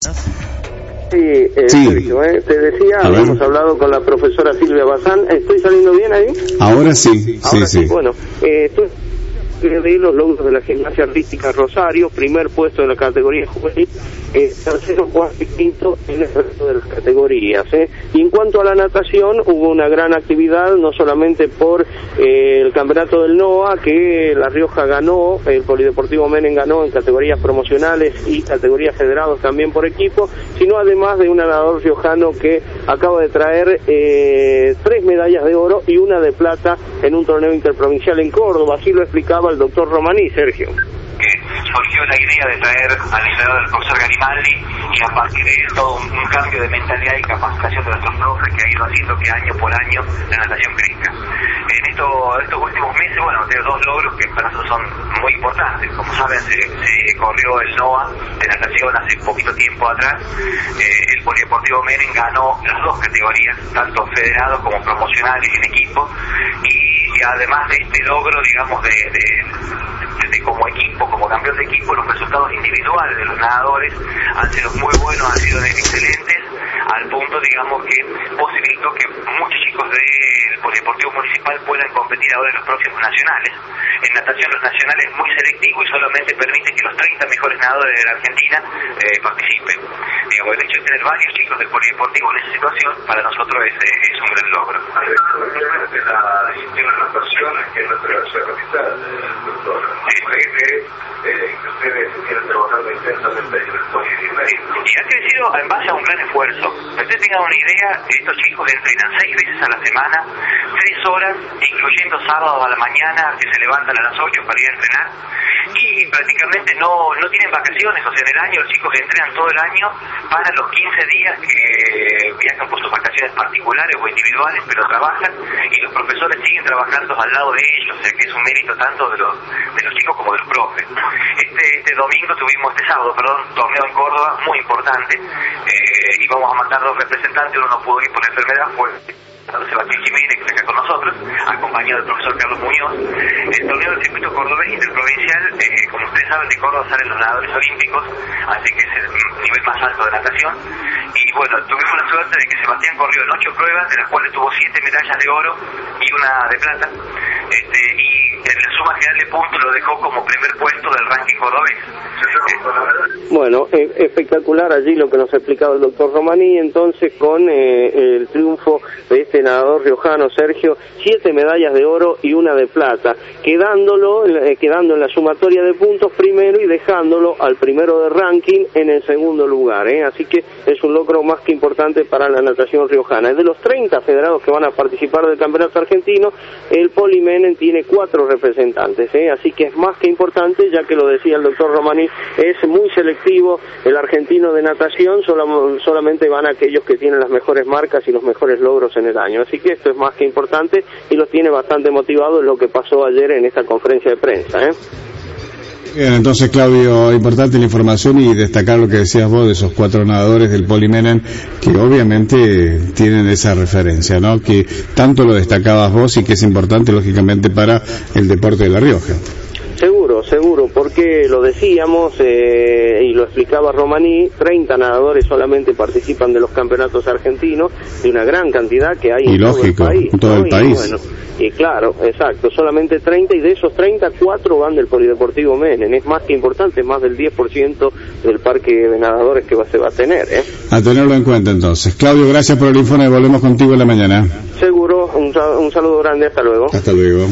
Sí, eh, Sergio, eh, te decía, hemos hablado con la profesora Silvia Bazán. ¿Estoy saliendo bien ahí? Ahora sí, Ahora sí, sí. Bueno, eh, de los logros de la gimnasia artística Rosario, primer puesto en la categoría juvenil, eh, tercero, cuarto y quinto en el resto de las categorías. ¿eh? Y en cuanto a la natación, hubo una gran actividad, no solamente por eh, el campeonato del NOA, que La Rioja ganó, el Polideportivo Menem ganó en categorías promocionales y categorías federados también por equipo, sino además de un nadador riojano que acaba de traer eh, tres medallas de oro y una de plata en un torneo interprovincial en Córdoba. Así lo explicaba el doctor Romaní, Sergio surgió la idea de traer al entrenador del profesor Garimaldi y a partir de todo un, cambio de mentalidad y capacitación de nuestros profes que ha ido haciendo que año por año la natación crezca. En esto, estos últimos meses, bueno, tengo dos logros que para nosotros son muy importantes. Como saben, se, corrió el NOA de natación hace poquito tiempo atrás. Eh, el Polideportivo Menem ganó las dos categorías, tanto federados como promocionales en equipo. Y, además de este logro, digamos, de, campeón de equipo, los resultados individuales de los nadadores han sido muy buenos, han sido excelentes, al punto, digamos, que posibilitó que muchos chicos del Polideportivo Municipal puedan competir ahora en los próximos nacionales. En natación los nacionales es muy selectivo y solamente permite que los 30 mejores nadadores de la Argentina eh, participen. Digamos, el hecho de tener varios chicos del Polideportivo en esa situación, para nosotros es, es un gran logro. Disciplina de natación que que ustedes trabajando intensamente en el. Y ha crecido en base a un gran esfuerzo. Que ustedes tengan una idea, estos chicos entrenan seis veces a la semana, tres horas, incluyendo sábados a la mañana, que se levantan a las 8 para ir a entrenar, y prácticamente no, no tienen vacaciones, o sea, en el año los chicos entrenan todo el año para los 15 días que viajan por sus vacaciones particulares o individuales, pero trabajan, y los profesores siguen trabajando al lado de ellos, o sea, que es un mérito tanto de los, de los chicos como de los profes. Este, este domingo tuvimos, este sábado, perdón, torneo en Córdoba muy importante, eh, y vamos a mandar dos representantes, uno no pudo ir por enfermedad, fue Sebastián Jiménez, que está acá con nosotros, acompañado del profesor Carlos Muñoz. El torneo del circuito cordobés interprovincial, eh, como ustedes saben, de Córdoba salen los nadadores olímpicos, así que es el nivel más alto de natación. Y bueno, tuvimos la suerte de que Sebastián corrió en ocho pruebas, de las cuales tuvo siete medallas de oro y una de plata. Este, en la suma general de puntos lo dejó como primer puesto del ranking cordobés. Bueno, eh, espectacular allí lo que nos ha explicado el doctor Romaní, entonces con eh, el triunfo de este nadador riojano Sergio, siete medallas de oro y una de plata, quedándolo, eh, quedando en la sumatoria de puntos primero y dejándolo al primero de ranking en el segundo lugar, ¿eh? así que es un logro más que importante para la natación riojana. De los 30 federados que van a participar del campeonato argentino, el Polimenen tiene cuatro representantes, ¿eh? así que es más que importante, ya que lo decía el doctor Romaní, es muy selectivo el argentino de natación, solamente van aquellos que tienen las mejores marcas y los mejores logros en el año. Así que esto es más que importante y los tiene bastante motivados lo que pasó ayer en esta conferencia de prensa. ¿eh? Bien, entonces Claudio, importante la información y destacar lo que decías vos de esos cuatro nadadores del Polimenen que obviamente tienen esa referencia, ¿no? Que tanto lo destacabas vos y que es importante lógicamente para el deporte de La Rioja. Seguro, porque lo decíamos eh, y lo explicaba Romaní, 30 nadadores solamente participan de los campeonatos argentinos, de una gran cantidad que hay y en lógico, todo el país. todo ¿no? el Y país. bueno, y claro, exacto, solamente 30 y de esos 30, 4 van del Polideportivo Menem. Es más que importante, más del 10% del parque de nadadores que va, se va a tener. ¿eh? A tenerlo en cuenta entonces. Claudio, gracias por el informe, volvemos contigo en la mañana. Seguro, un, un saludo grande, hasta luego. Hasta luego.